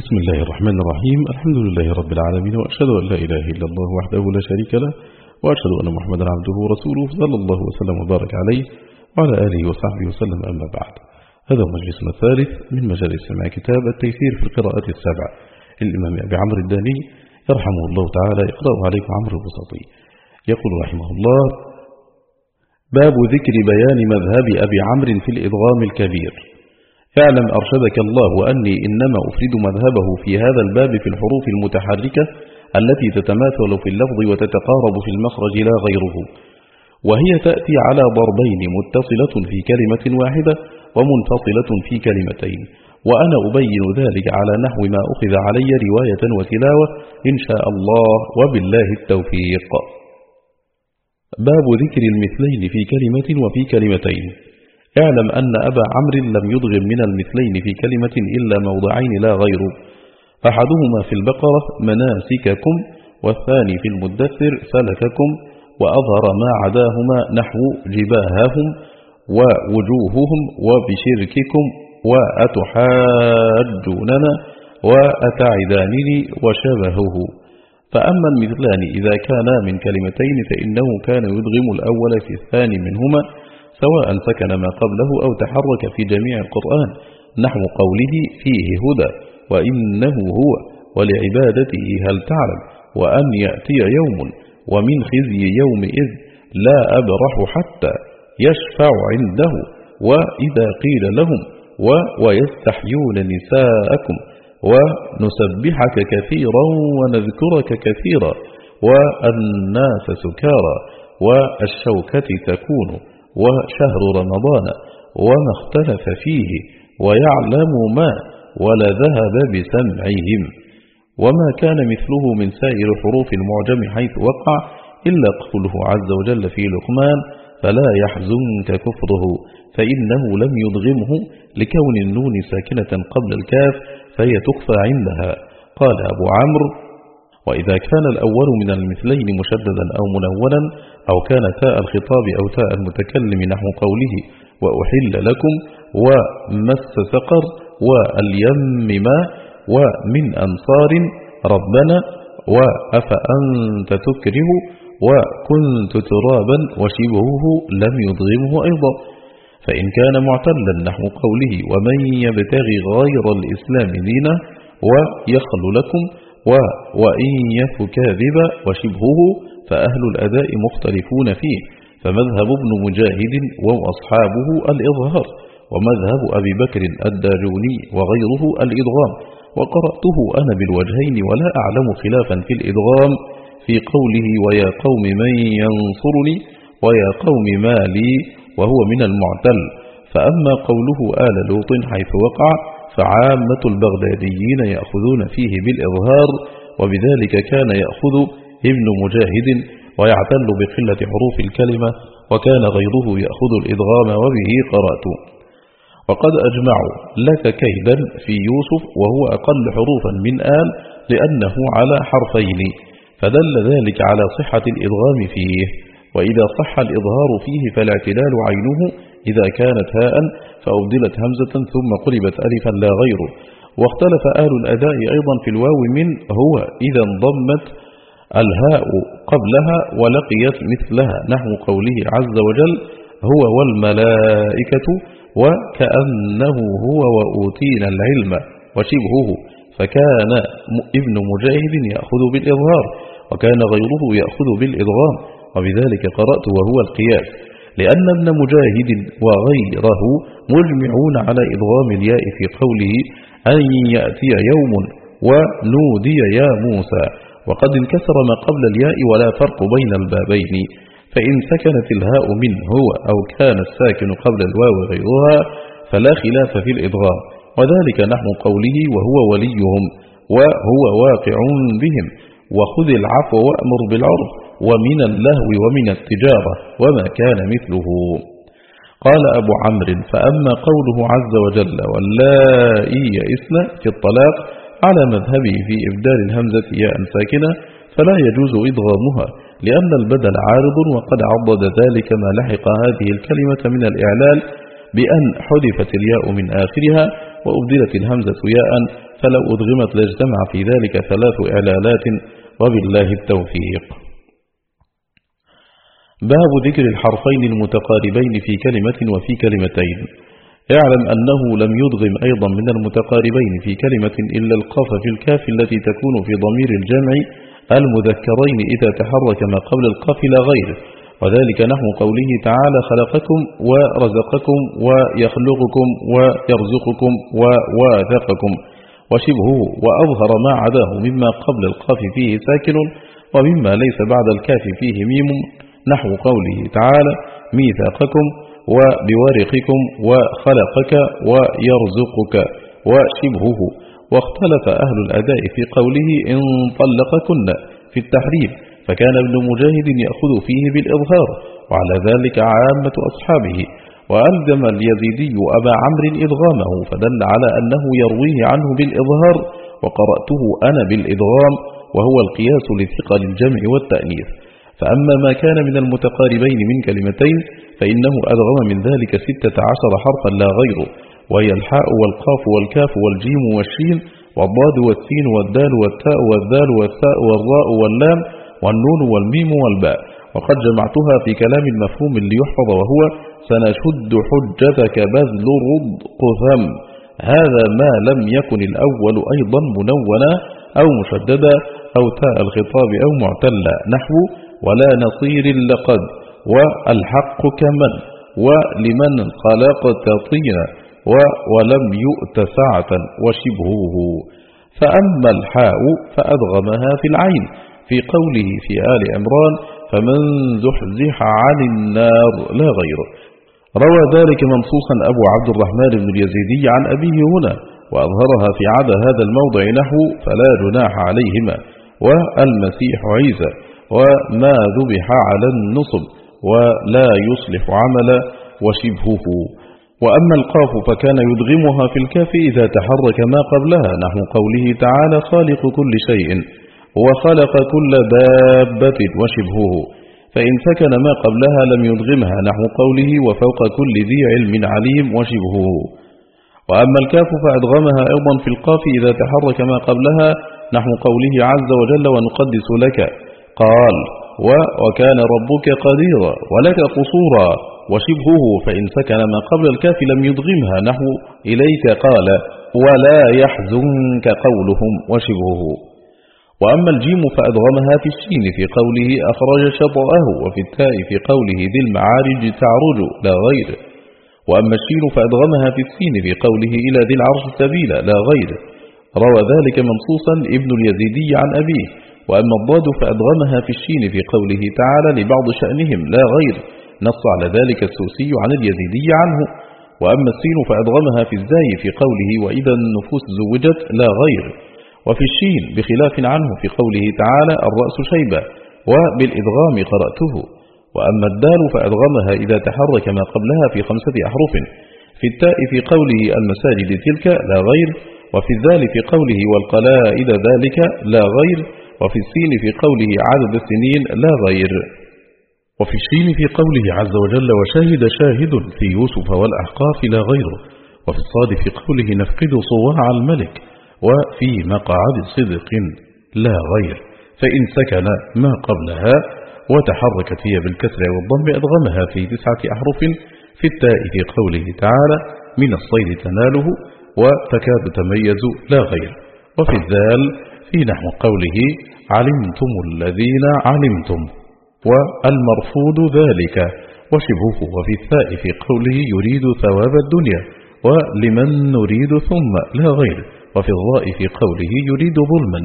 بسم الله الرحمن الرحيم. الحمد لله رب العالمين وأشهد أن لا إله إلا الله وحده لا شريك له وأشهد أن محمدا عبده ورسوله صلى الله وسلم وبارك عليه وعلى آله وصحبه وسلم. أما بعد هذا هو مجلسنا الثالث من مجالس مع كتاب التيسير في القراءة السبع الإمام أبي عمرو الداني يرحمه الله تعالى يقرأ عليكم عمرو البسطي يقول رحمه الله باب ذكر بيان مذهب أبي عمرو في الإضغام الكبير. اعلم أرشدك الله أني إنما أفرد مذهبه في هذا الباب في الحروف المتحركة التي تتماثل في اللفظ وتتقارب في المخرج لا غيره. وهي تأتي على ضربين متصلة في كلمة واحدة ومنفصلة في كلمتين. وأنا أبين ذلك على نحو ما أخذ علي رواية وتلاوة إن شاء الله وبالله التوفيق. باب ذكر المثلين في كلمة وفي كلمتين. اعلم أن أبا عمرو لم يضغم من المثلين في كلمة إلا موضعين لا غير. أحدهما في البقرة مناسككم والثاني في المدثر سلككم وأظهر ما عداهما نحو جباههم ووجوههم وبشرككم وأتحاجوننا وأتعدانني وشبهه فأما المثلان إذا كانا من كلمتين فإنه كان يدغم الأول في الثاني منهما سواء سكن ما قبله أو تحرك في جميع القرآن نحو قوله فيه هدى وإنه هو ولعبادته هل تعلم؟ وأن يأتي يوم ومن خزي يومئذ لا أبرح حتى يشفع عنده وإذا قيل لهم و ويستحيون نساءكم ونسبحك كثيرا ونذكرك كثيرا والناس سكارى والشوكة تكون. وشهر رمضان وما اختلف فيه ويعلم ما ولذهب بسمعهم. وما كان مثله من سائر حروف المعجم حيث وقع إلا قوله عز وجل في لقمان فلا يحزنك كفره فإنه لم يضغمه لكون النون ساكنة قبل الكاف فهي تخفى عندها. قال أبو عمرو وإذا كان الأول من المثلين مشددا أو منونا أو كان تاء الخطاب أو تاء المتكلم نحو قوله وأحل لكم ومس سقر واليم ما ومن أنصار ربنا وأفأنت تكره وكنت ترابا وشبهه لم يضغمه أيضا. فإن كان معتلا نحو قوله ومن يبتغي غير الإسلام دينا ويخل لكم وإن يك كاذب وشبهه فأهل الأداء مختلفون فيه. فمذهب ابن مجاهد وأصحابه الإظهار ومذهب أبي بكر الداجوني وغيره الإضغام وقرأته أنا بالوجهين ولا أعلم خلافا في الإضغام في قوله ويا قوم من ينصرني ويا قوم ما لي وهو من المعتل. فأما قوله آل لوط حيث وقع فعامة البغداديين يأخذون فيه بالإظهار وبذلك كان يأخذ ابن مجاهد ويعتل بقلة حروف الكلمة وكان غيره يأخذ الإضغام وبه قرأت. وقد أجمعوا لك كيدا في يوسف وهو أقل حروفا من آل لأنه على حرفين فدل ذلك على صحة الإضغام فيه. وإذا صح الإظهار فيه فالاعتلال عينه إذا كانت هاء فأبدلت همزة ثم قلبت ألفا لا غيره واختلف أهل الأداء أيضا في الواو من هو إذا انضمت الهاء قبلها ولقيت مثلها. نحو قوله عز وجل هو والملائكة وكأنه هو وأوتينا العلم وشبهه. فكان ابن مجاهد يأخذ بالإظهار وكان غيره يأخذ بالإضغام. وبذلك قرأت وهو القياس. لأن ابن مجاهد وغيره مجمعون على إضغام الياء في قوله أن يأتي يوم ونودي يا موسى وقد انكسر ما قبل الياء ولا فرق بين البابين فإن سكنت الهاء من هو أو كان الساكن قبل الواو غيرها فلا خلاف في الإضغام وذلك نحو قوله وهو وليهم وهو واقع بهم وخذ العفو وأمر بالعرف ومن اللهو ومن التجارة وما كان مثله. قال أبو عمرو فأما قوله عز وجل واللائي يئسن في الطلاق على مذهبه في إبدال الهمزة ياء ساكنة فلا يجوز إضغامها لأن البدل عارض وقد عضد ذلك ما لحق هذه الكلمة من الإعلال بأن حذفت الياء من آخرها وأبدلت الهمزة ياء فلو أدغمت لاجتمع في ذلك ثلاث إعلالات وبالله التوفيق. باب ذكر الحرفين المتقاربين في كلمة وفي كلمتين. اعلم أنه لم يدغم أيضا من المتقاربين في كلمة إلا القاف في الكاف التي تكون في ضمير الجمع المذكرين إذا تحرك ما قبل القاف لا غير وذلك نحو قوله تعالى خلقكم ورزقكم ويخلقكم ويرزقكم وواثقكم. وشبهه وأظهر ما عداه مما قبل القاف فيه ساكن ومما ليس بعد الكاف فيه ميم نحو قوله تعالى ميثاقكم وبوارقكم وخلقك ويرزقك وشبهه. واختلف أهل الأداء في قوله إن طلقكن في التحريم. فكان ابن مجاهد يأخذ فيه بالإظهار وعلى ذلك عامة أصحابه. وألزم اليزيدي أبا عمرو إضغامه فدل على أنه يرويه عنه بالإظهار. وقرأته أنا بالإضغام وهو القياس لثقل الجمع والتأنيث. فأما ما كان من المتقاربين من كلمتين فإنه أدغم من ذلك ستة عشر حرفا لا غيره وهي الحاء والقاف والكاف والجيم والشين والضاد والسين والدال والتاء والذال والثاء والراء واللام والنون والميم والباء. وقد جمعتها في كلام مفهوم ليحفظ وهو سنشد حجتك بذل رد قثم هذا ما لم يكن الأول أيضا منونا أو مشددا أو تاء الخطاب أو معتلا. نحو ولا نصير لقد والحق كمن ولمن خلقت طينا ولم يؤت سعة وشبهه. فأما الحاء فأدغمها في العين في قوله في آل عمران فمن زحزح عن النار لا غير. روى ذلك منصوصا أبو عبد الرحمن بن اليزيدي عن أبيه هنا وأظهرها في عدا هذا الموضع نحو فلا جناح عليهما والمسيح عيسى. وما ذبح على النصب ولا يصلح عملا وشبهه. وأما القاف فكان يدغمها في الكاف إذا تحرك ما قبلها نحو قوله تعالى خالق كل شيء وخلق كل دابة وشبهه. فإن سكن ما قبلها لم يدغمها نحو قوله وفوق كل ذي علم عليم وشبهه. وأما الكاف فأدغمها أيضا في القاف إذا تحرك ما قبلها نحو قوله عز وجل ونقدس لك. قال وكان ربك قديرا ولك قصورا وشبهه فإن سكن ما قبل الكاف لم يدغمها نحو إليك قال ولا يحزنك قولهم وشبهه. وأما الجيم فأدغمها في الشين في قوله أخرج شطأه وفي التاء في قوله ذي المعارج تعرج لا غير. وأما الشين فأدغمها في السين في قوله إلى ذي العرش سبيلا لا غير. روى ذلك منصوصا ابن اليزيدي عن أبيه. وأما الضاد فأدغمها في الشين في قوله تعالى لبعض شأنهم لا غير. نص على ذلك السوسي عن اليزيدي عنه. وأما السين فأدغمها في الزاي في قوله وإذا النفوس زوجت لا غير. وفي الشين بخلاف عنه في قوله تعالى الرأس شيبة وبالإدغام قرأته. وأما الدال فأدغمها إذا تحرك ما قبلها في خمسة أحرف. في التاء في قوله المساجد تلك لا غير. وفي الذال في قوله والقلائد ذلك لا غير. وفي السين في قوله عدد السنين لا غير. وفي الشين في قوله عز وجل وشاهد شاهد في يوسف والأحقاف لا غيره وفي الصاد في قوله نفقد صواع الملك وفي مقعد صدق لا غير. فإن سكن ما قبلها وتحركت هي بالكسر والضم أدغمها في تسعة أحرف في التاء في قوله تعالى من الصيد تناله وتكاد تميز لا غير. وفي الذال في نحو قوله علمتم الذين علمتم والمرفوض ذلك. وشبهه وفي الثاء في قوله يريد ثواب الدنيا ولمن نريد ثم لا غير. وفي الضاء في قوله يريد ظلما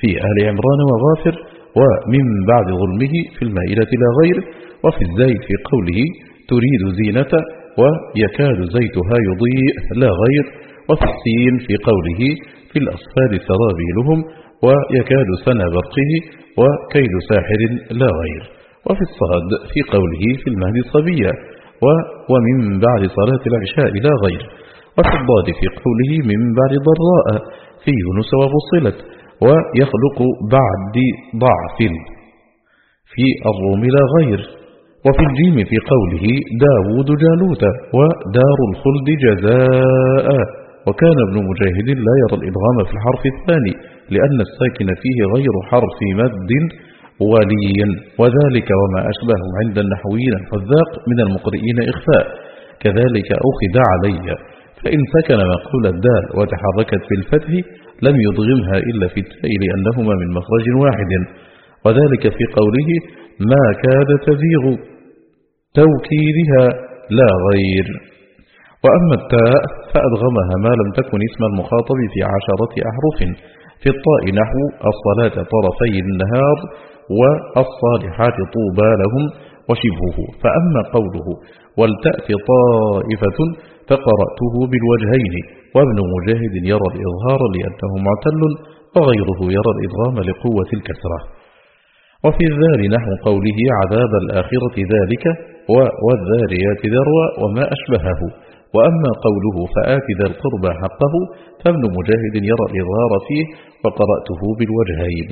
في آل عمران وغافر ومن بعد ظلمه في المائلة لا غير. وفي الزاي في قوله تريد زينة ويكاد زيتها يضيء لا غير. وفي السين في قوله في الأصفاد سرابيلهم ويكاد سنى برقه وكيد ساحر لا غير. وفي الصاد في قوله في المهد صبيا ومن بعد صلاة العشاء لا غير. وفي الضاد في قوله من بعد ضراء في يونس وفصلت ويخلق بعد ضعف في الروم لا غير. وفي الجيم في قوله داود جالوت ودار الخلد جزاء. وكان ابن مجاهد لا يرى الإدغام في الحرف الثاني لأن الساكن فيه غير حرف مد وليا وذلك وما أشبه عند النحويين الحذاق من المقرئين إخفاء. كذلك أخذ علي فإن سكن مقول الدال وتحركت في الفتح لم يضغمها إلا في التاء لأنهما من مخرج واحد. وذلك في قوله ما كاد تزيغ توكيدها لا غير. وأما التاء فأدغمها ما لم تكن اسم المخاطب في عشرة أحرف. في الطاء نحو الصلاة طرفي النهار والصالحات طوبى لهم وشبهه. فأما قوله ولتأتي طائفة فقرأته بالوجهين. وابن مجاهد يرى الإظهار لأنه معتل وغيره يرى الإضغام لقوة الكسرة. وفي الذار نحو قوله عذاب الآخرة ذلك والذاريات ذروة وما أشبهه. وأما قوله فآت ذا القربى حقه فابن مجاهد يرى الإظهار فيه وقرأته بالوجهين.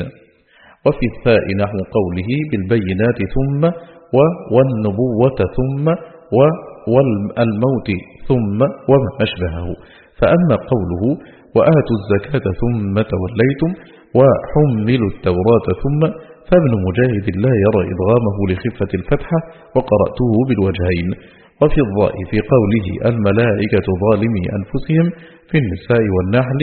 وفي الثاء نحو قوله بالبينات ثم والنبوة ثم والموت ثم وما أشبهه. فأما قوله وآتوا الزكاة ثم توليتم وحملوا التوراة ثم فابن مجاهد لا يرى إضغامه لخفة الفتحة وقرأته بالوجهين. وفي الضاء في قوله الملائكة ظالمي أنفسهم في النساء والنحل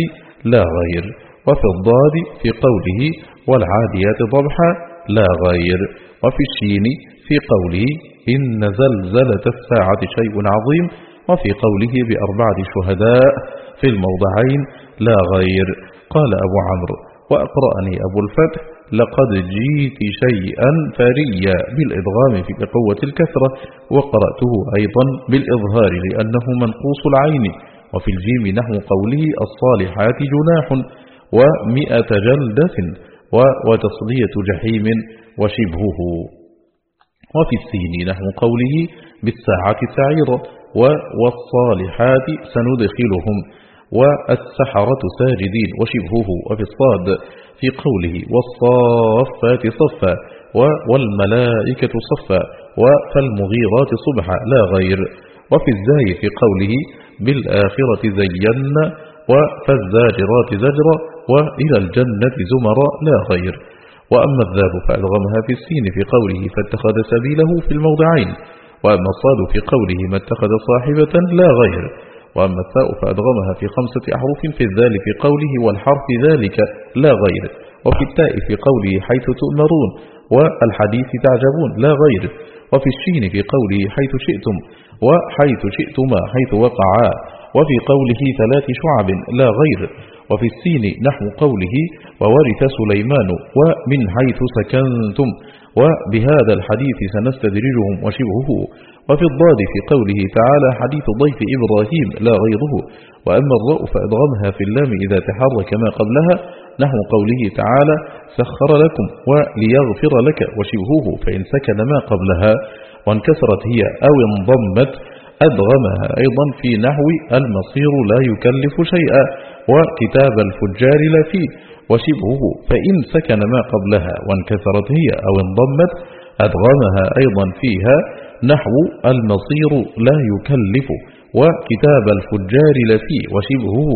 لا غير وفي الضاد في قوله والعاديات ضبحا لا غير وفي الشين في قوله إن زلزلة الساعة شيء عظيم وفي قوله بأربعة شهداء في الموضعين لا غير قال أبو عمرو وأقرأني أبو الفتح لقد جيت شيئا فريا بالإضغام في قوة الكثرة وقرأته أيضا بالإظهار لأنه منقوص العين وفي الجيم نحو قوله الصالحات جناح ومئة جلدة وتصلية جحيم وشبهه. وفي السين نحو قوله بالساعة سعيرة والصالحات سندخلهم. والسحرة ساجدين وشبهه وفي الصاد في قوله والصافات صفا والملائكة صفا فالمغيرات صبحا لا غير. وفي الزاي في قوله بالآخرة زينا وفالزاجرات زجرا وإلى الجنة زمرا لا غير. وأما الذاب فألغمها في السين في قوله فاتخذ سبيله في الموضعين. وأما الصاد في قوله ما اتخذ صاحبة لا غير. وأما الثاء فأدغمها في خمسة أحرف في الذال في قوله والحرف ذلك لا غير وفي التاء في قوله حيث تؤمرون والحديث تعجبون لا غير وفي الشين في قوله حيث شئتم وحيث شئتما حيث وقعا وفي قوله ثلاث شعب لا غير وفي السين نحو قوله وورث سليمان ومن حيث سكنتم وبهذا الحديث سنستدرجهم وشبهه. وفي الضاد في قوله تعالى حديث ضيف إبراهيم لا غيره وأما الراء فأدغمها في اللام إذا تحرك ما قبلها نحو قوله تعالى سخر لكم وليغفر لك وشبهه فإن سكن ما قبلها وانكسرت هي أو انضمت أدغمها أيضا في نحو المصير لا يكلف شيئا. وكتاب الفجار لا فيه. وشبهه فإن سكن ما قبلها وانكسرت هي أو انضمت أدغمها أيضا فيها. نحو المصير لا يكلف. وكتاب الفجار لفي وشبهه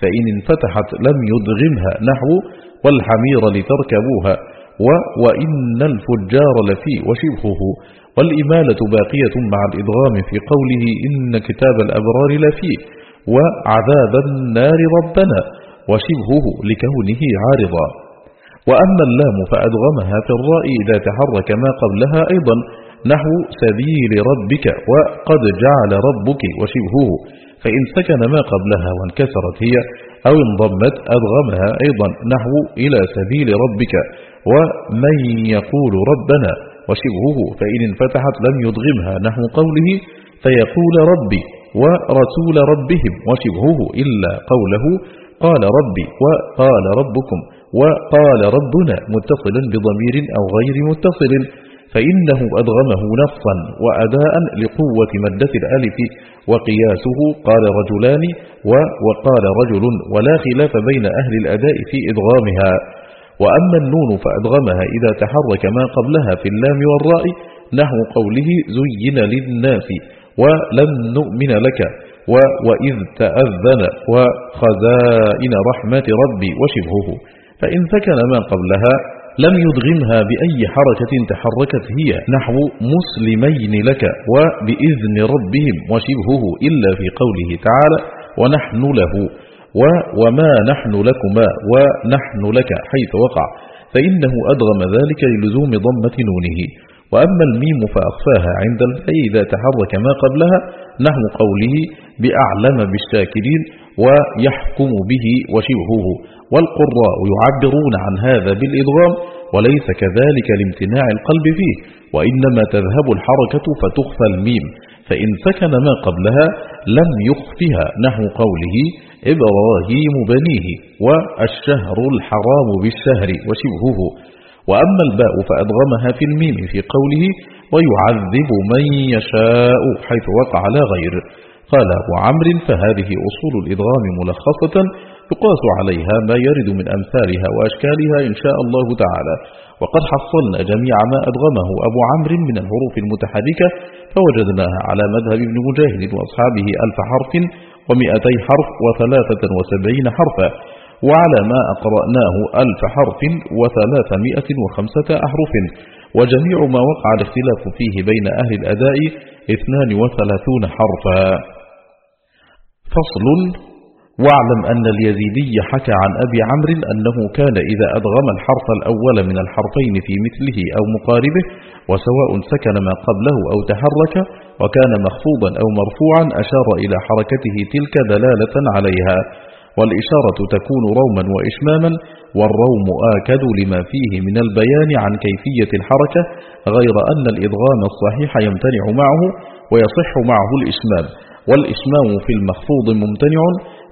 فإن انفتحت لم يدغمها. نحو والحمير لتركبوها. و وإن الفجار لفي وشبهه والإمالة باقية مع الإدغام في قوله إن كتاب الأبرار لفي وعذاب النار ربنا وشبهه لكونه عارضا. وأما اللام فأدغمها في الراء إذا تحرك ما قبلها أيضا نحو سبيل ربك وقد جعل ربك وشبهه فإن سكن ما قبلها وانكسرت هي أو انضمت أدغمها أيضا نحو إلى سبيل ربك ومن يقول ربنا وشبهه فإن انفتحت لم يدغمها نحو قوله فيقول ربي. ورسول ربهم وشبهه إلا قوله قال ربي وقال ربكم وقال ربنا متصلا بضمير أو غير متصل فإنه أدغمه نصا وأداء لقوة مدة الألف وقياسه قال رجلان وقال رجل ولا خلاف بين أهل الأداء في إدغامها. وأما النون فأدغمها إذا تحرك ما قبلها في اللام والراء نحو قوله زين للناس ولن نؤمن لك وإذ تأذن وخزائن رحمة ربي وشبهه. فإن سكن ما قبلها لم يدغمها بأي حركة تحركت هي نحو مسلمين لك وبإذن ربهم وشبهه إلا في قوله تعالى ونحن له وما نحن لكما ونحن لك حيث وقع فإنه أدغم ذلك للزوم ضمة نونه. وأما الميم فأخفاها عند الفاء إذا تحرك ما قبلها نحو قوله بأعلم بالشاكرين ويحكم به وشبهه. والقراء يعبرون عن هذا بالإضغام وليس كذلك لامتناع القلب فيه وإنما تذهب الحركة فتخفى الميم. فإن سكن ما قبلها لم يخفها نحو قوله إبراهيم بنيه والشهر الحرام بالشهر وشبهه. وأما الباء فأدغمها في الميم في قوله ويعذب من يشاء حيث وقع لا غير. قال أبو عمرو فهذه أصول الإدغام ملخصة يقاس عليها ما يرد من أمثالها وأشكالها إن شاء الله تعالى. وقد حصلنا جميع ما أدغمه أبو عمرو من الحروف المتحركة فوجدناها على مذهب ابن مجاهد وأصحابه ألف حرف ومئتي حرف وثلاثة وسبعين حرفا. وعلى ما أقرأناه ألف حرف وثلاثمائة وخمسة أحرف. وجميع ما وقع الاختلاف فيه بين أهل الأداء اثنان وثلاثون حرفا. فصل واعلم أن اليزيدي حكى عن أبي عمرو أنه كان إذا أدغم الحرف الأول من الحرفين في مثله أو مقاربه وسواء سكن ما قبله أو تحرك وكان مخفوضا أو مرفوعا أشار إلى حركته تلك دلالة عليها. والإشارة تكون روما وإشماما والروم آكد لما فيه من البيان عن كيفية الحركة غير أن الإضغام الصحيح يمتنع معه ويصح معه الإشمام. والإشمام في المخفوض ممتنع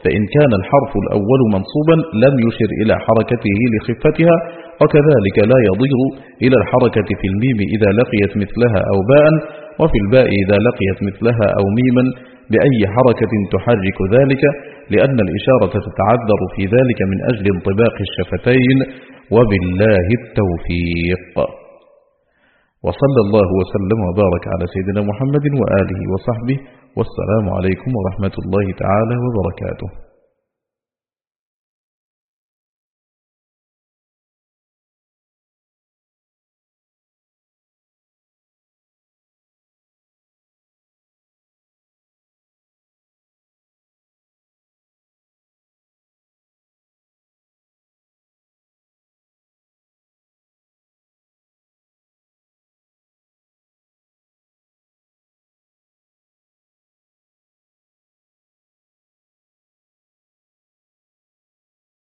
فإن كان الحرف الأول منصوبا لم يشر إلى حركته لخفتها وكذلك لا يضير إلى الحركة في الميم إذا لقيت مثلها أو باء وفي الباء إذا لقيت مثلها أو ميما بأي حركة تحرك ذلك. لأن الإشارة تتعذر في ذلك من أجل انطباق الشفتين وبالله التوفيق. وصلى الله وسلم وبارك على سيدنا محمد وآله وصحبه والسلام عليكم ورحمة الله تعالى وبركاته.